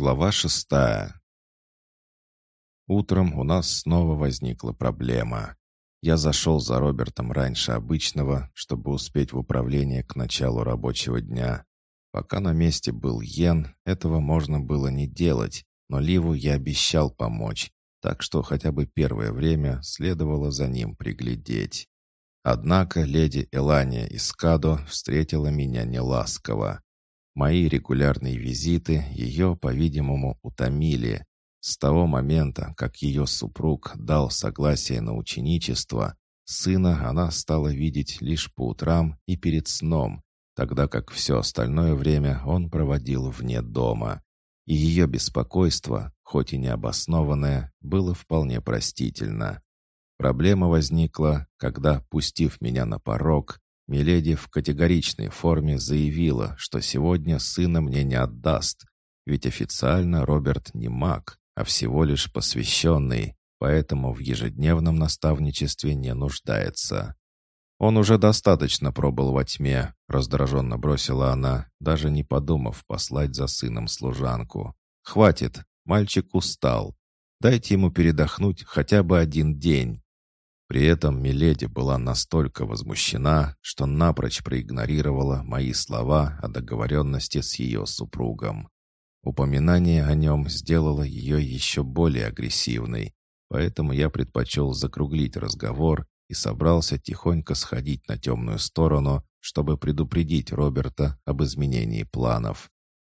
Глава шестая. Утром у нас снова возникла проблема. Я зашел за Робертом раньше обычного, чтобы успеть в управление к началу рабочего дня. Пока на месте был Йен, этого можно было не делать, но Ливу я обещал помочь, так что хотя бы первое время следовало за ним приглядеть. Однако леди Элания Искадо встретила меня неласково. Мои регулярные визиты ее, по-видимому, утомили. С того момента, как ее супруг дал согласие на ученичество, сына она стала видеть лишь по утрам и перед сном, тогда как все остальное время он проводил вне дома. И ее беспокойство, хоть и необоснованное, было вполне простительно. Проблема возникла, когда, пустив меня на порог, Миледи в категоричной форме заявила, что сегодня сына мне не отдаст, ведь официально Роберт не маг, а всего лишь посвященный, поэтому в ежедневном наставничестве не нуждается. «Он уже достаточно пробыл во тьме», — раздраженно бросила она, даже не подумав послать за сыном служанку. «Хватит, мальчик устал. Дайте ему передохнуть хотя бы один день». При этом Миледи была настолько возмущена, что напрочь проигнорировала мои слова о договоренности с ее супругом. Упоминание о нем сделало ее еще более агрессивной, поэтому я предпочел закруглить разговор и собрался тихонько сходить на темную сторону, чтобы предупредить Роберта об изменении планов.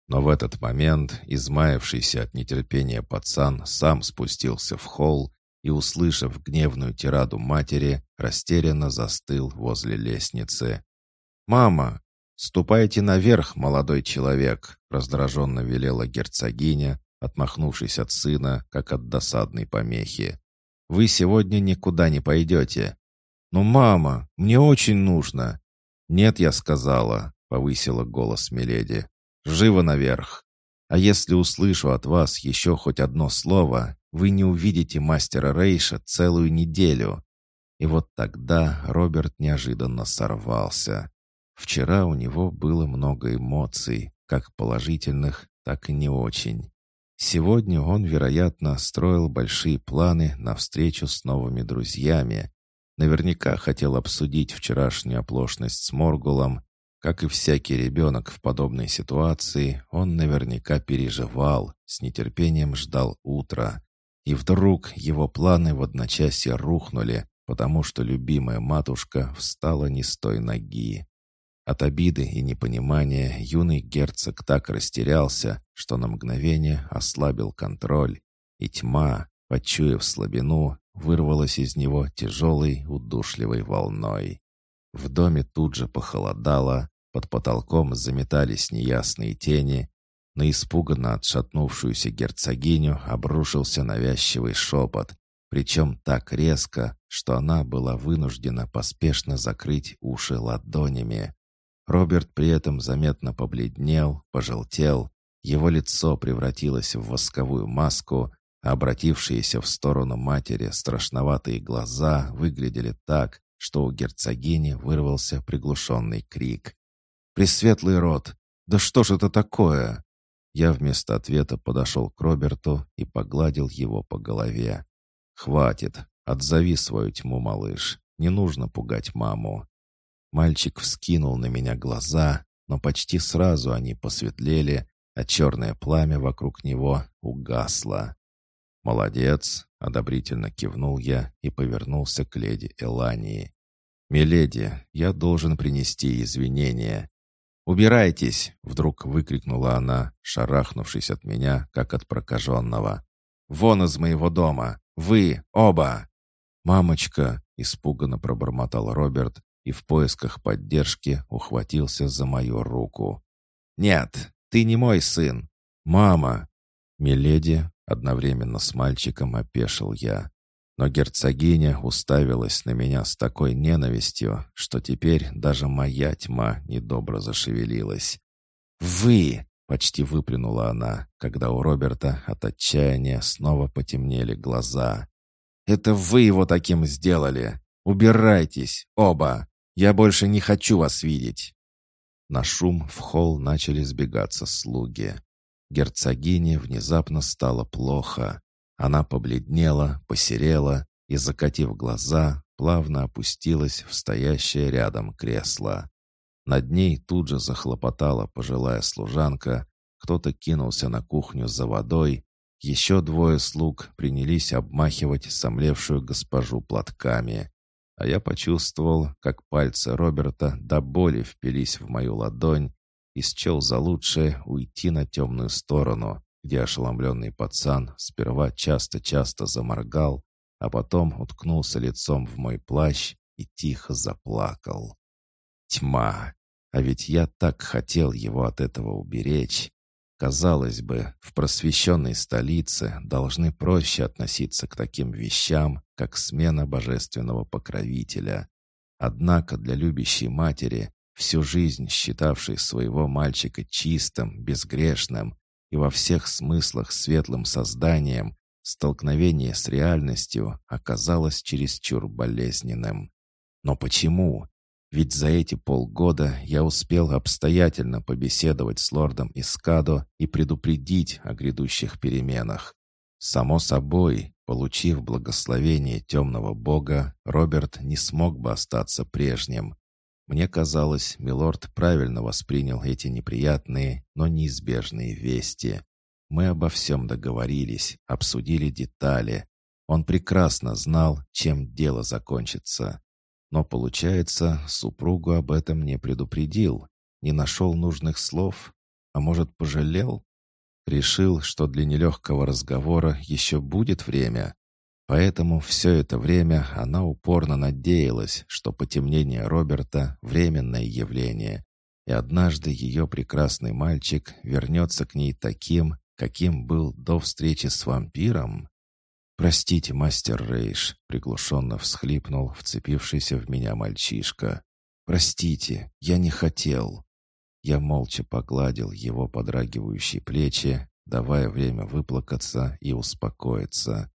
Но в этот момент измаявшийся от нетерпения пацан сам спустился в холл и, услышав гневную тираду матери, растерянно застыл возле лестницы. «Мама, ступайте наверх, молодой человек!» раздраженно велела герцогиня, отмахнувшись от сына, как от досадной помехи. «Вы сегодня никуда не пойдете». «Но, мама, мне очень нужно». «Нет, я сказала», — повысила голос Миледи. «Живо наверх. А если услышу от вас еще хоть одно слово, вы не увидите мастера Рейша целую неделю. И вот тогда Роберт неожиданно сорвался. Вчера у него было много эмоций, как положительных, так и не очень. Сегодня он, вероятно, строил большие планы на встречу с новыми друзьями. Наверняка хотел обсудить вчерашнюю оплошность с Моргулом. Как и всякий ребенок в подобной ситуации, он наверняка переживал, с нетерпением ждал утра. И вдруг его планы в одночасье рухнули, потому что любимая матушка встала не с той ноги. От обиды и непонимания юный герцог так растерялся, что на мгновение ослабил контроль, и тьма, почуяв слабину, вырвалась из него тяжелой, удушливой волной. В доме тут же похолодало, под потолком заметались неясные тени, на испуганно отшатнувшуюся герцогиню обрушился навязчивый шепот, причем так резко, что она была вынуждена поспешно закрыть уши ладонями. Роберт при этом заметно побледнел, пожелтел, его лицо превратилось в восковую маску, а обратившиеся в сторону матери страшноватые глаза выглядели так, что у герцогини вырвался приглушенный крик. «Пресветлый род! Да что ж это такое?» Я вместо ответа подошел к Роберту и погладил его по голове. «Хватит, отзови свою тьму, малыш. Не нужно пугать маму». Мальчик вскинул на меня глаза, но почти сразу они посветлели, а черное пламя вокруг него угасло. «Молодец!» — одобрительно кивнул я и повернулся к леди Элании. «Миледи, я должен принести извинения. «Убирайтесь!» — вдруг выкрикнула она, шарахнувшись от меня, как от прокаженного. «Вон из моего дома! Вы оба!» «Мамочка!» — испуганно пробормотал Роберт и в поисках поддержки ухватился за мою руку. «Нет, ты не мой сын!» «Мама!» «Миледи!» — одновременно с мальчиком опешил я. Но герцогиня уставилась на меня с такой ненавистью, что теперь даже моя тьма недобро зашевелилась. «Вы!» — почти выплюнула она, когда у Роберта от отчаяния снова потемнели глаза. «Это вы его таким сделали! Убирайтесь, оба! Я больше не хочу вас видеть!» На шум в холл начали сбегаться слуги. Герцогине внезапно стало плохо. Она побледнела, посерела и, закатив глаза, плавно опустилась в стоящее рядом кресло. Над ней тут же захлопотала пожилая служанка, кто-то кинулся на кухню за водой, еще двое слуг принялись обмахивать сомлевшую госпожу платками. А я почувствовал, как пальцы Роберта до боли впились в мою ладонь и счел за лучшее уйти на темную сторону, где ошеломленный пацан сперва часто-часто заморгал, а потом уткнулся лицом в мой плащ и тихо заплакал. Тьма! А ведь я так хотел его от этого уберечь. Казалось бы, в просвещенной столице должны проще относиться к таким вещам, как смена божественного покровителя. Однако для любящей матери, всю жизнь считавшей своего мальчика чистым, безгрешным и во всех смыслах светлым созданием, столкновение с реальностью оказалось чересчур болезненным. Но почему? Ведь за эти полгода я успел обстоятельно побеседовать с лордом Искадо и предупредить о грядущих переменах. Само собой, получив благословение темного бога, Роберт не смог бы остаться прежним. Мне казалось, милорд правильно воспринял эти неприятные, но неизбежные вести. Мы обо всем договорились, обсудили детали. Он прекрасно знал, чем дело закончится. Но, получается, супругу об этом не предупредил, не нашел нужных слов, а может, пожалел? Решил, что для нелегкого разговора еще будет время. Поэтому все это время она упорно надеялась, что потемнение Роберта — временное явление, и однажды ее прекрасный мальчик вернется к ней таким, каким был до встречи с вампиром. «Простите, мастер Рейш», — приглушенно всхлипнул вцепившийся в меня мальчишка. «Простите, я не хотел». Я молча погладил его подрагивающие плечи, давая время выплакаться и успокоиться.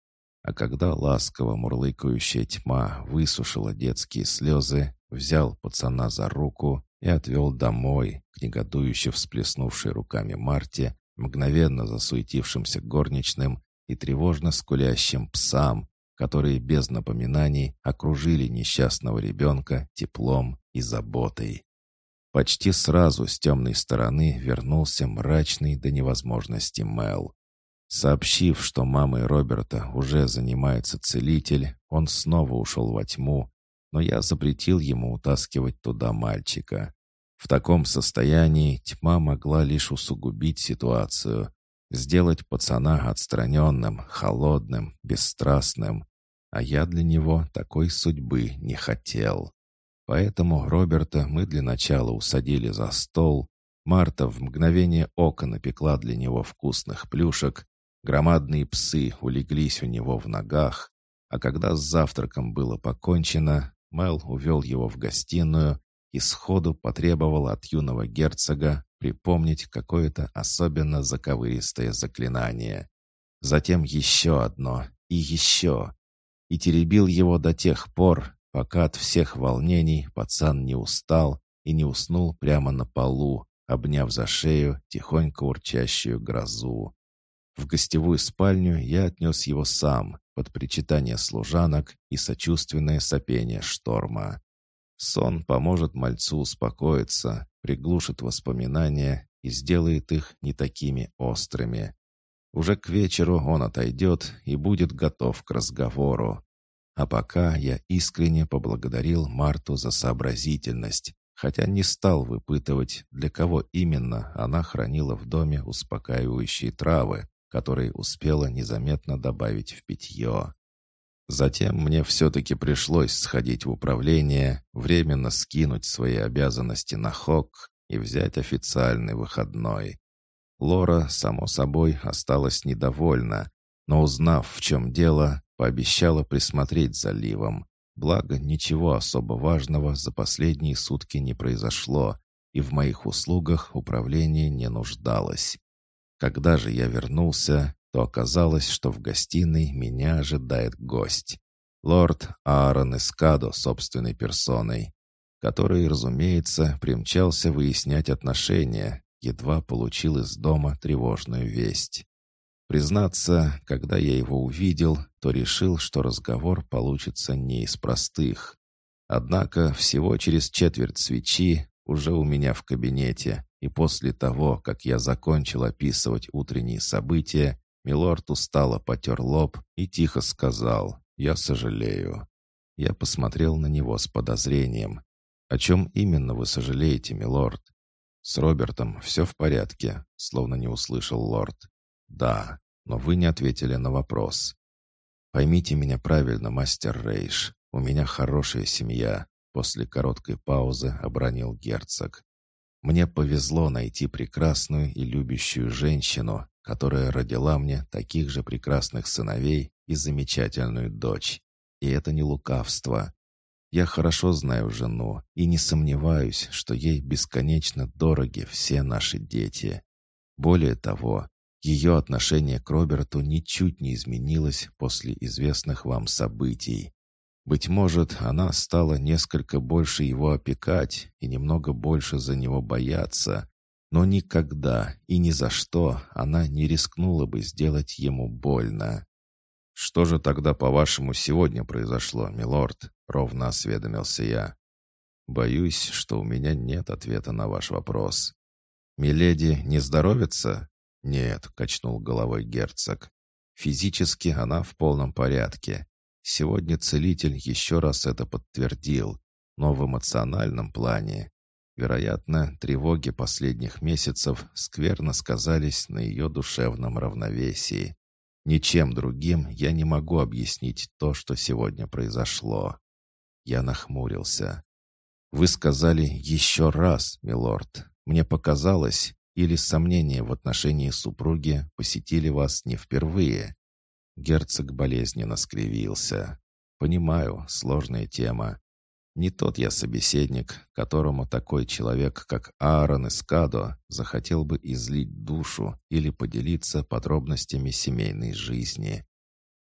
А когда ласково мурлыкающая тьма высушила детские слезы, взял пацана за руку и отвел домой, к негодующе всплеснувшей руками Марте, мгновенно засуетившимся горничным и тревожно скулящим псам, которые без напоминаний окружили несчастного ребенка теплом и заботой. Почти сразу с темной стороны вернулся мрачный до невозможности Мел. Сообщив, что мамой Роберта уже занимается целитель, он снова ушел во тьму, но я запретил ему утаскивать туда мальчика. В таком состоянии тьма могла лишь усугубить ситуацию, Сделать пацана отстраненным, холодным, бесстрастным. А я для него такой судьбы не хотел. Поэтому Роберта мы для начала усадили за стол. Марта в мгновение ока напекла для него вкусных плюшек. Громадные псы улеглись у него в ногах. А когда с завтраком было покончено, Мел увел его в гостиную и сходу потребовал от юного герцога припомнить какое-то особенно заковыристое заклинание. Затем еще одно и еще. И теребил его до тех пор, пока от всех волнений пацан не устал и не уснул прямо на полу, обняв за шею тихонько урчащую грозу. В гостевую спальню я отнес его сам, под причитание служанок и сочувственное сопение шторма. Сон поможет мальцу успокоиться, приглушит воспоминания и сделает их не такими острыми. Уже к вечеру он отойдет и будет готов к разговору. А пока я искренне поблагодарил Марту за сообразительность, хотя не стал выпытывать, для кого именно она хранила в доме успокаивающие травы, которые успела незаметно добавить в питье. Затем мне все-таки пришлось сходить в управление, временно скинуть свои обязанности на ХОК и взять официальный выходной. Лора, само собой, осталась недовольна, но узнав, в чем дело, пообещала присмотреть за Ливом. Благо, ничего особо важного за последние сутки не произошло, и в моих услугах управление не нуждалось. Когда же я вернулся, то оказалось, что в гостиной меня ожидает гость. Лорд Аарон Эскадо собственной персоной, который, разумеется, примчался выяснять отношения, едва получил из дома тревожную весть. Признаться, когда я его увидел, то решил, что разговор получится не из простых. Однако всего через четверть свечи уже у меня в кабинете, и после того, как я закончил описывать утренние события, Милорд устало потер лоб и тихо сказал «Я сожалею». Я посмотрел на него с подозрением. «О чем именно вы сожалеете, милорд?» «С Робертом все в порядке», — словно не услышал лорд. «Да, но вы не ответили на вопрос». «Поймите меня правильно, мастер Рейш. У меня хорошая семья», — после короткой паузы обронил герцог. «Мне повезло найти прекрасную и любящую женщину, которая родила мне таких же прекрасных сыновей и замечательную дочь. И это не лукавство. Я хорошо знаю жену и не сомневаюсь, что ей бесконечно дороги все наши дети. Более того, ее отношение к Роберту ничуть не изменилось после известных вам событий. Быть может, она стала несколько больше его опекать и немного больше за него бояться, но никогда и ни за что она не рискнула бы сделать ему больно. «Что же тогда, по-вашему, сегодня произошло, милорд?» — ровно осведомился я. «Боюсь, что у меня нет ответа на ваш вопрос». «Миледи не здоровится?» «Нет», — качнул головой герцог. «Физически она в полном порядке. Сегодня целитель еще раз это подтвердил, но в эмоциональном плане. Вероятно, тревоги последних месяцев скверно сказались на ее душевном равновесии. Ничем другим я не могу объяснить то, что сегодня произошло. Я нахмурился. «Вы сказали еще раз, милорд. Мне показалось, или сомнения в отношении супруги посетили вас не впервые?» Герцог болезненно скривился. «Понимаю, сложная тема. Не тот я собеседник, которому такой человек, как Аарон Искадо, захотел бы излить душу или поделиться подробностями семейной жизни.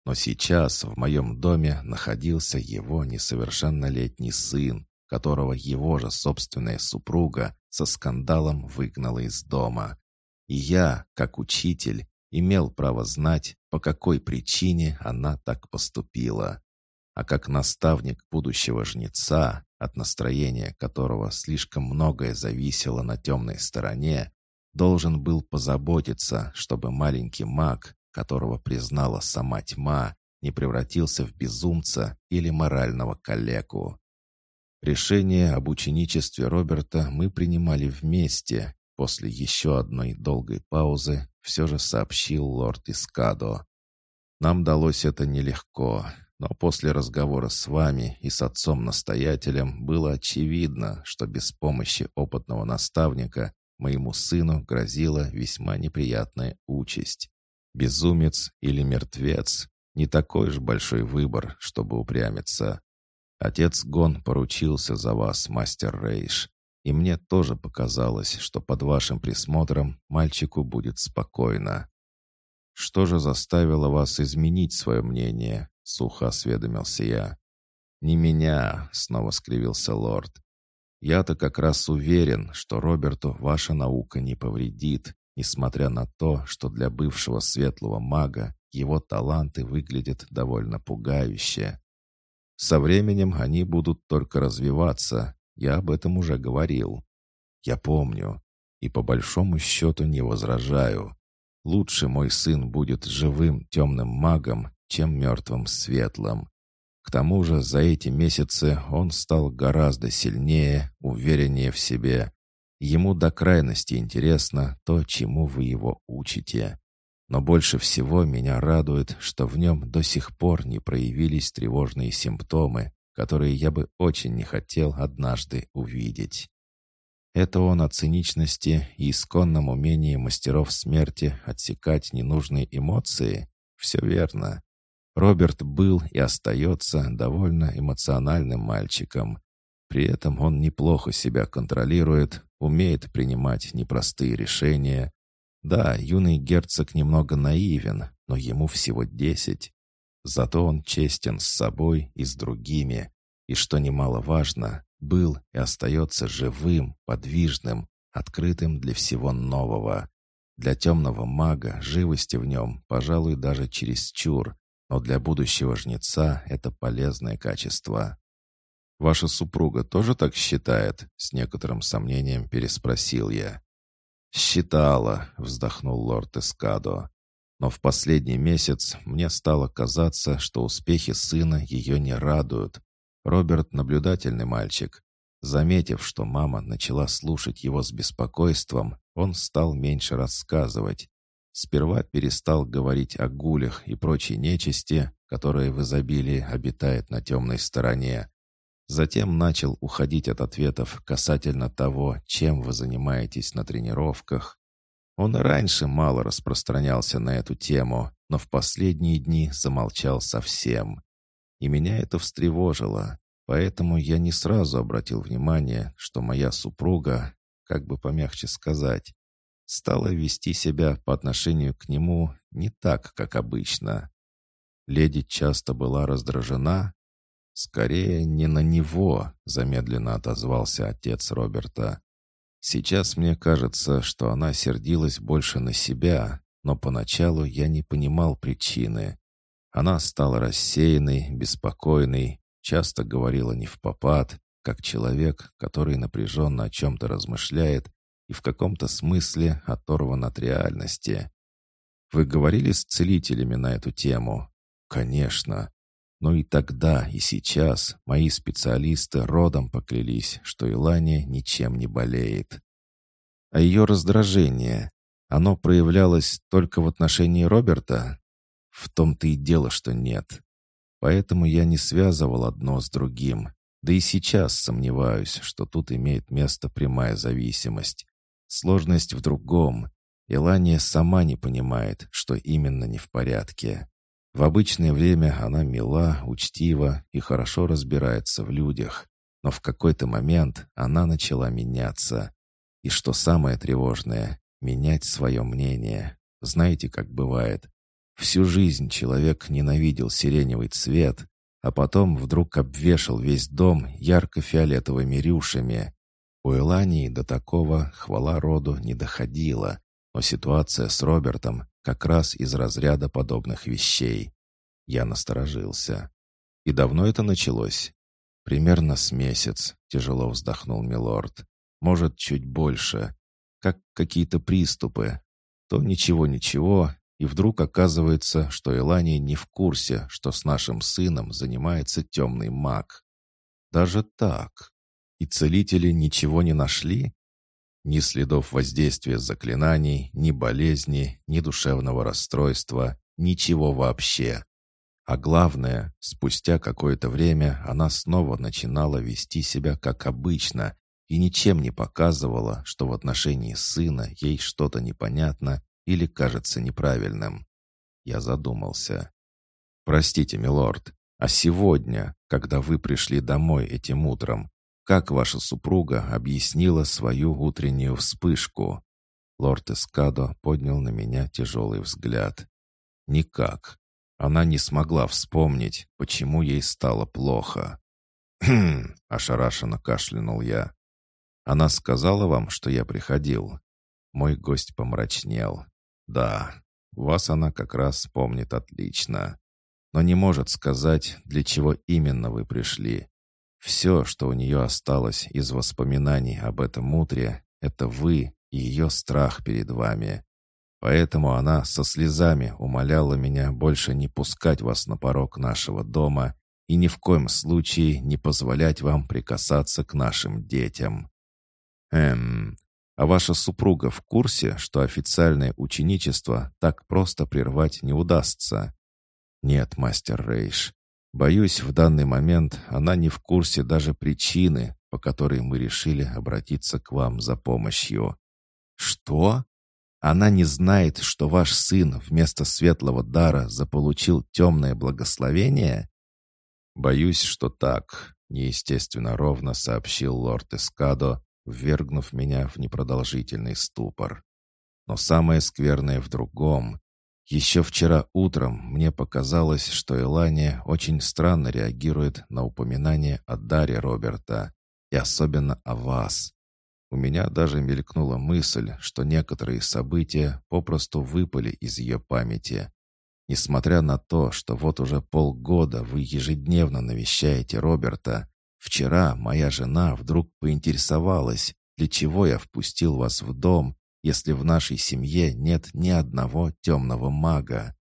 Но сейчас в моем доме находился его несовершеннолетний сын, которого его же собственная супруга со скандалом выгнала из дома. И я, как учитель, имел право знать, по какой причине она так поступила а как наставник будущего жнеца, от настроения которого слишком многое зависело на темной стороне, должен был позаботиться, чтобы маленький маг, которого признала сама тьма, не превратился в безумца или морального калеку. Решение об ученичестве Роберта мы принимали вместе. После еще одной долгой паузы все же сообщил лорд Искадо. Нам далось это нелегко, но после разговора с вами и с отцом-настоятелем было очевидно, что без помощи опытного наставника моему сыну грозила весьма неприятная участь. Безумец или мертвец — не такой же большой выбор, чтобы упрямиться. Отец Гон поручился за вас, мастер Рейш, и мне тоже показалось, что под вашим присмотром мальчику будет спокойно. Что же заставило вас изменить свое мнение? сухо осведомился я. «Не меня», — снова скривился лорд. «Я-то как раз уверен, что Роберту ваша наука не повредит, несмотря на то, что для бывшего светлого мага его таланты выглядят довольно пугающе. Со временем они будут только развиваться, я об этом уже говорил. Я помню, и по большому счету не возражаю. Лучше мой сын будет живым темным магом, чем мертвым светлым. К тому же за эти месяцы он стал гораздо сильнее, увереннее в себе. Ему до крайности интересно то, чему вы его учите. Но больше всего меня радует, что в нем до сих пор не проявились тревожные симптомы, которые я бы очень не хотел однажды увидеть. Это он о циничности и исконном умении мастеров смерти отсекать ненужные эмоции? Все верно. Роберт был и остается довольно эмоциональным мальчиком. При этом он неплохо себя контролирует, умеет принимать непростые решения. Да, юный герцог немного наивен, но ему всего десять. Зато он честен с собой и с другими. И что немаловажно, был и остается живым, подвижным, открытым для всего нового. Для темного мага живости в нем, пожалуй, даже чересчур, но для будущего жнеца это полезное качество. «Ваша супруга тоже так считает?» — с некоторым сомнением переспросил я. «Считала», — вздохнул лорд Эскадо. «Но в последний месяц мне стало казаться, что успехи сына ее не радуют. Роберт — наблюдательный мальчик. Заметив, что мама начала слушать его с беспокойством, он стал меньше рассказывать. Сперва перестал говорить о гулях и прочей нечисти, которая в изобилии обитает на темной стороне. Затем начал уходить от ответов касательно того, чем вы занимаетесь на тренировках. Он раньше мало распространялся на эту тему, но в последние дни замолчал совсем. И меня это встревожило. Поэтому я не сразу обратил внимание, что моя супруга, как бы помягче сказать, стала вести себя по отношению к нему не так, как обычно. Леди часто была раздражена. «Скорее, не на него», — замедленно отозвался отец Роберта. «Сейчас мне кажется, что она сердилась больше на себя, но поначалу я не понимал причины. Она стала рассеянной, беспокойной, Часто говорила не в попад, как человек, который напряженно о чем-то размышляет и в каком-то смысле оторван от реальности. Вы говорили с целителями на эту тему? Конечно. Но и тогда, и сейчас мои специалисты родом поклялись, что Илания ничем не болеет. А ее раздражение, оно проявлялось только в отношении Роберта? В том-то и дело, что нет. Поэтому я не связывал одно с другим. Да и сейчас сомневаюсь, что тут имеет место прямая зависимость. Сложность в другом. Илания сама не понимает, что именно не в порядке. В обычное время она мила, учтива и хорошо разбирается в людях. Но в какой-то момент она начала меняться. И что самое тревожное, менять свое мнение. Знаете, как бывает. Всю жизнь человек ненавидел сиреневый цвет, а потом вдруг обвешал весь дом ярко-фиолетовыми рюшами. У Элании до такого, хвала роду, не доходила, но ситуация с Робертом как раз из разряда подобных вещей. Я насторожился. «И давно это началось?» «Примерно с месяц», — тяжело вздохнул Милорд. «Может, чуть больше. Как какие-то приступы. То ничего-ничего, и вдруг оказывается, что Элания не в курсе, что с нашим сыном занимается темный маг. Даже так. И целители ничего не нашли? Ни следов воздействия заклинаний, ни болезни, ни душевного расстройства, ничего вообще. А главное, спустя какое-то время она снова начинала вести себя как обычно и ничем не показывала, что в отношении сына ей что-то непонятно или кажется неправильным. Я задумался. «Простите, милорд, а сегодня, когда вы пришли домой этим утром, как ваша супруга объяснила свою утреннюю вспышку?» Лорд Эскадо поднял на меня тяжелый взгляд. «Никак. Она не смогла вспомнить, почему ей стало плохо». «Хм!» — ошарашенно кашлянул я. «Она сказала вам, что я приходил?» Мой гость помрачнел. Да, вас она как раз помнит отлично. Но не может сказать, для чего именно вы пришли. Все, что у нее осталось из воспоминаний об этом утре, это вы и ее страх перед вами. Поэтому она со слезами умоляла меня больше не пускать вас на порог нашего дома и ни в коем случае не позволять вам прикасаться к нашим детям. Эм, а ваша супруга в курсе, что официальное ученичество так просто прервать не удастся? Нет, мастер Рейш. Боюсь, в данный момент она не в курсе даже причины, по которой мы решили обратиться к вам за помощью. Что? Она не знает, что ваш сын вместо светлого дара заполучил темное благословение? Боюсь, что так, неестественно ровно сообщил лорд Эскадо, ввергнув меня в непродолжительный ступор. Но самое скверное в другом. Еще вчера утром мне показалось, что Элания очень странно реагирует на упоминание о даре Роберта, и особенно о вас. У меня даже мелькнула мысль, что некоторые события попросту выпали из ее памяти. Несмотря на то, что вот уже полгода вы ежедневно навещаете Роберта, вчера моя жена вдруг поинтересовалась, для чего я впустил вас в дом, если в нашей семье нет ни одного темного мага.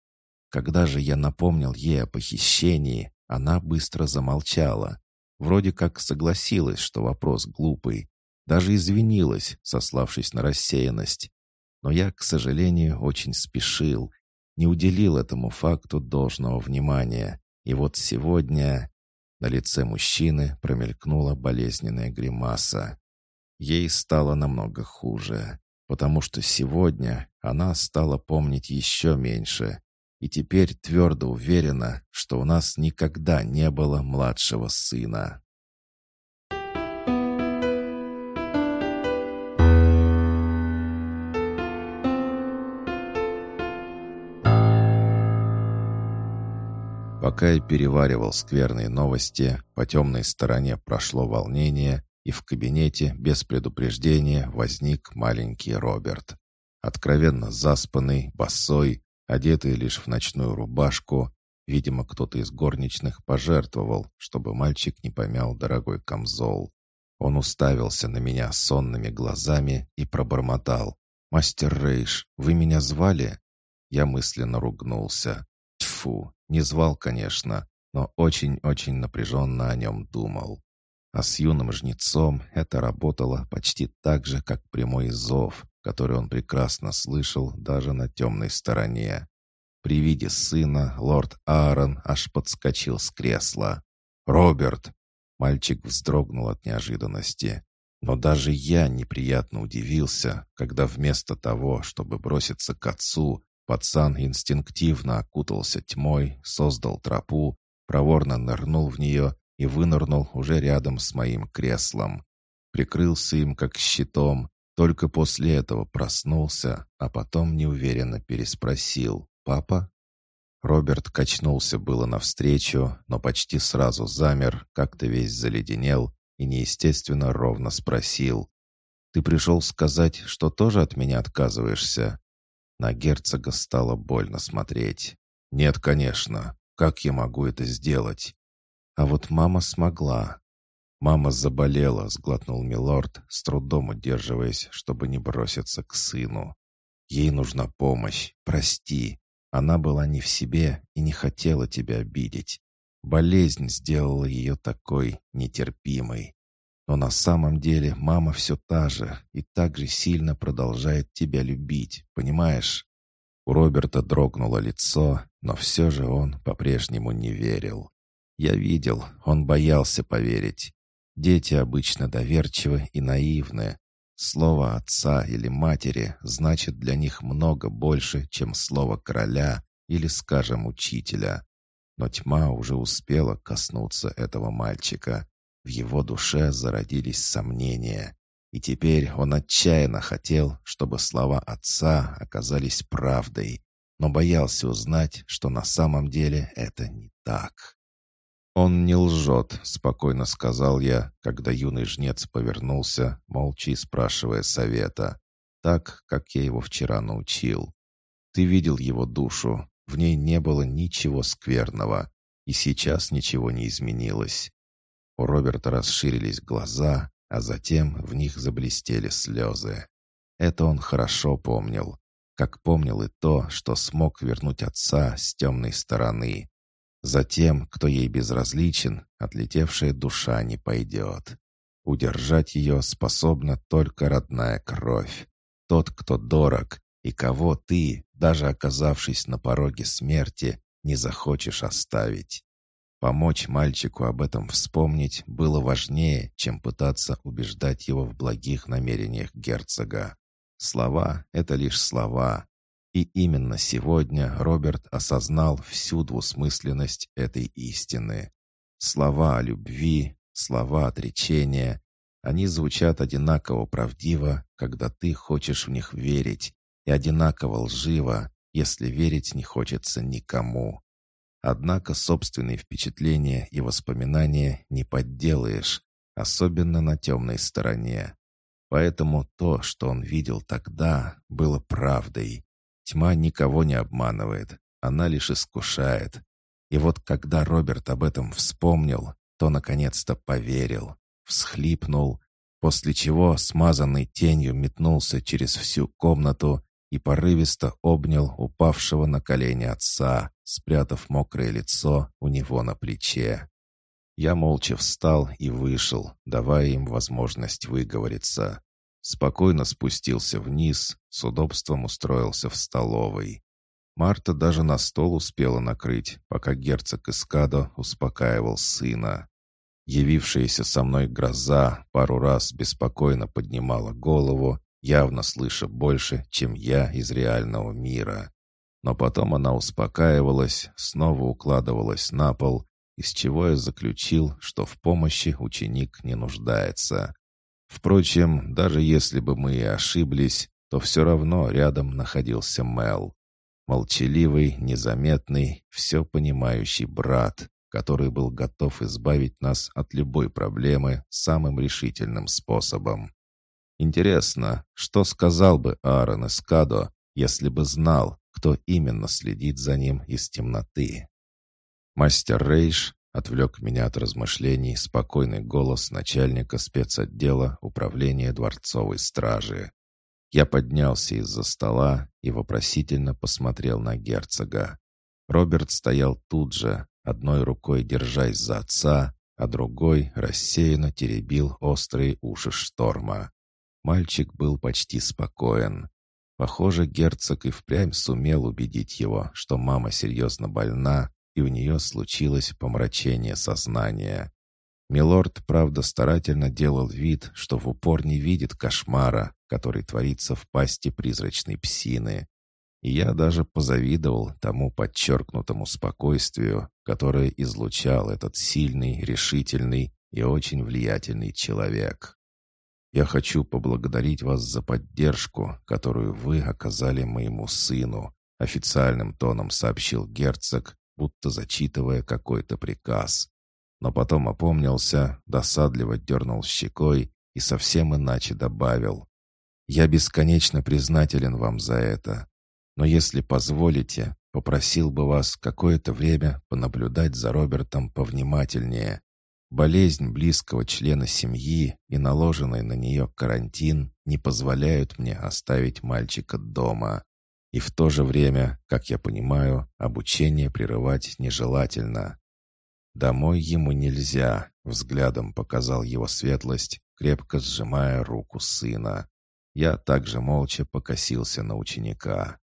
Когда же я напомнил ей о похищении, она быстро замолчала. Вроде как согласилась, что вопрос глупый. Даже извинилась, сославшись на рассеянность. Но я, к сожалению, очень спешил не уделил этому факту должного внимания. И вот сегодня на лице мужчины промелькнула болезненная гримаса. Ей стало намного хуже, потому что сегодня она стала помнить еще меньше и теперь твердо уверена, что у нас никогда не было младшего сына. Пока я переваривал скверные новости, по темной стороне прошло волнение, и в кабинете без предупреждения возник маленький Роберт. Откровенно заспанный, босой, одетый лишь в ночную рубашку, видимо, кто-то из горничных пожертвовал, чтобы мальчик не помял дорогой камзол. Он уставился на меня сонными глазами и пробормотал. «Мастер Рейш, вы меня звали?» Я мысленно ругнулся. Тьфу, не звал, конечно, но очень-очень напряженно о нем думал. А с юным жнецом это работало почти так же, как прямой зов, который он прекрасно слышал даже на темной стороне. При виде сына лорд Аарон аж подскочил с кресла. «Роберт!» Мальчик вздрогнул от неожиданности. Но даже я неприятно удивился, когда вместо того, чтобы броситься к отцу, Пацан инстинктивно окутался тьмой, создал тропу, проворно нырнул в нее и вынырнул уже рядом с моим креслом. Прикрылся им как щитом, только после этого проснулся, а потом неуверенно переспросил «Папа?». Роберт качнулся было навстречу, но почти сразу замер, как-то весь заледенел и неестественно ровно спросил «Ты пришел сказать, что тоже от меня отказываешься?» На герцога стало больно смотреть. «Нет, конечно. Как я могу это сделать?» А вот мама смогла. «Мама заболела», — сглотнул милорд, с трудом удерживаясь, чтобы не броситься к сыну. «Ей нужна помощь. Прости. Она была не в себе и не хотела тебя обидеть. Болезнь сделала ее такой нетерпимой. Но на самом деле мама все та же и так же сильно продолжает тебя любить, понимаешь? У Роберта дрогнуло лицо, но все же он по-прежнему не верил. Я видел, он боялся поверить. Дети обычно доверчивы и наивны. Слово отца или матери значит для них много больше, чем слово короля или, скажем, учителя. Но тьма уже успела коснуться этого мальчика, в его душе зародились сомнения, и теперь он отчаянно хотел, чтобы слова отца оказались правдой, но боялся узнать, что на самом деле это не так. «Он не лжет», — спокойно сказал я, когда юный жнец повернулся, молча и спрашивая совета, так, как я его вчера научил. «Ты видел его душу, в ней не было ничего скверного, и сейчас ничего не изменилось. У Роберта расширились глаза, а затем в них заблестели слезы. Это он хорошо помнил, как помнил и то, что смог вернуть отца с темной стороны. Затем, кто ей безразличен, отлетевшая душа не пойдет. Удержать ее способна только родная кровь. Тот, кто дорог, и кого ты, даже оказавшись на пороге смерти, не захочешь оставить. Помочь мальчику об этом вспомнить было важнее, чем пытаться убеждать его в благих намерениях герцога. Слова — это лишь слова. И именно сегодня Роберт осознал всю двусмысленность этой истины. Слова о любви, слова отречения — они звучат одинаково правдиво, когда ты хочешь в них верить, и одинаково лживо, если верить не хочется никому. Однако собственные впечатления и воспоминания не подделаешь, особенно на темной стороне. Поэтому то, что он видел тогда, было правдой. Тьма никого не обманывает, она лишь искушает. И вот когда Роберт об этом вспомнил, то наконец-то поверил, всхлипнул, после чего смазанный тенью метнулся через всю комнату и порывисто обнял упавшего на колени отца, спрятав мокрое лицо у него на плече. Я молча встал и вышел, давая им возможность выговориться. Спокойно спустился вниз, с удобством устроился в столовой. Марта даже на стол успела накрыть, пока герцог Искадо успокаивал сына. Явившаяся со мной гроза пару раз беспокойно поднимала голову, явно слыша больше, чем я из реального мира. Но потом она успокаивалась, снова укладывалась на пол, из чего я заключил, что в помощи ученик не нуждается. Впрочем, даже если бы мы и ошиблись, то все равно рядом находился Мел. Молчаливый, незаметный, все понимающий брат, который был готов избавить нас от любой проблемы самым решительным способом. Интересно, что сказал бы Аарон Эскадо, если бы знал, кто именно следит за ним из темноты? Мастер Рейш отвлек меня от размышлений спокойный голос начальника спецотдела управления дворцовой стражи. Я поднялся из-за стола и вопросительно посмотрел на герцога. Роберт стоял тут же, одной рукой держась за отца, а другой рассеянно теребил острые уши шторма. Мальчик был почти спокоен. Похоже, герцог и впрямь сумел убедить его, что мама серьезно больна, и у нее случилось помрачение сознания. Милорд, правда, старательно делал вид, что в упор не видит кошмара, который творится в пасти призрачной псины. И я даже позавидовал тому подчеркнутому спокойствию, которое излучал этот сильный, решительный и очень влиятельный человек. Я хочу поблагодарить вас за поддержку, которую вы оказали моему сыну», официальным тоном сообщил герцог, будто зачитывая какой-то приказ. Но потом опомнился, досадливо дернул щекой и совсем иначе добавил. «Я бесконечно признателен вам за это. Но если позволите, попросил бы вас какое-то время понаблюдать за Робертом повнимательнее. Болезнь близкого члена семьи и наложенный на нее карантин не позволяют мне оставить мальчика дома. И в то же время, как я понимаю, обучение прерывать нежелательно. Домой ему нельзя, взглядом показал его светлость, крепко сжимая руку сына. Я также молча покосился на ученика.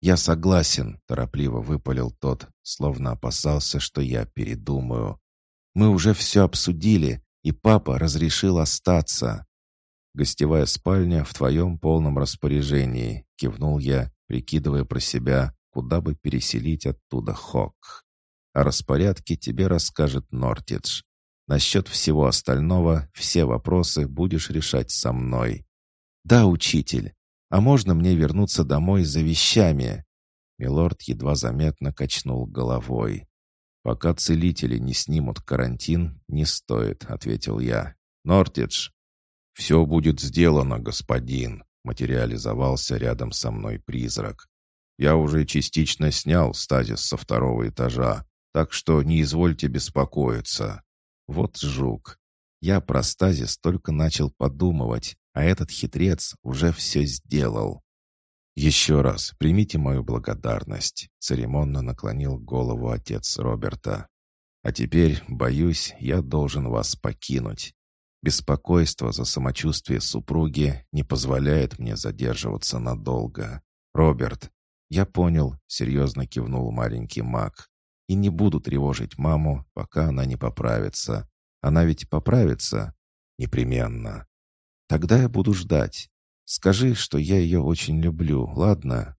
«Я согласен», — торопливо выпалил тот, словно опасался, что я передумаю. Мы уже все обсудили, и папа разрешил остаться». «Гостевая спальня в твоем полном распоряжении», — кивнул я, прикидывая про себя, куда бы переселить оттуда Хок. «О распорядке тебе расскажет Нортидж. Насчет всего остального все вопросы будешь решать со мной». «Да, учитель. А можно мне вернуться домой за вещами?» Милорд едва заметно качнул головой. «Пока целители не снимут карантин, не стоит», — ответил я. «Нортидж!» «Все будет сделано, господин», — материализовался рядом со мной призрак. «Я уже частично снял стазис со второго этажа, так что не извольте беспокоиться». Вот жук. Я про стазис только начал подумывать, а этот хитрец уже все сделал. «Еще раз примите мою благодарность», — церемонно наклонил голову отец Роберта. «А теперь, боюсь, я должен вас покинуть. Беспокойство за самочувствие супруги не позволяет мне задерживаться надолго. Роберт, я понял», — серьезно кивнул маленький маг. «И не буду тревожить маму, пока она не поправится. Она ведь поправится?» «Непременно». «Тогда я буду ждать. Скажи, что я ее очень люблю, ладно?»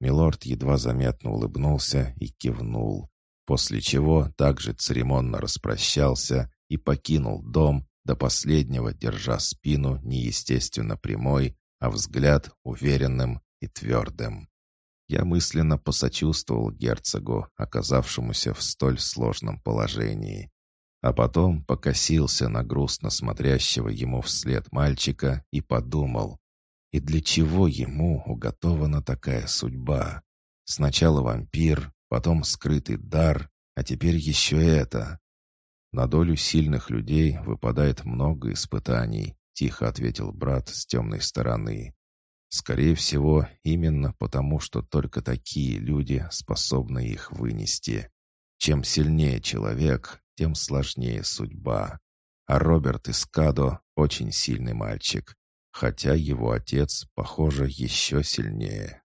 Милорд едва заметно улыбнулся и кивнул, после чего также церемонно распрощался и покинул дом, до последнего держа спину неестественно прямой, а взгляд уверенным и твердым. Я мысленно посочувствовал герцогу, оказавшемуся в столь сложном положении. а потом покосился на грустно смотрящего ему вслед мальчика и подумал, и для чего ему уготована такая судьба? Сначала вампир, потом скрытый дар, а теперь еще это. На долю сильных людей выпадает много испытаний, тихо ответил брат с темной стороны. Скорее всего, именно потому, что только такие люди способны их вынести. Чем сильнее человек, тем сложнее судьба. А Роберт Искадо очень сильный мальчик, хотя его отец, похоже, еще сильнее.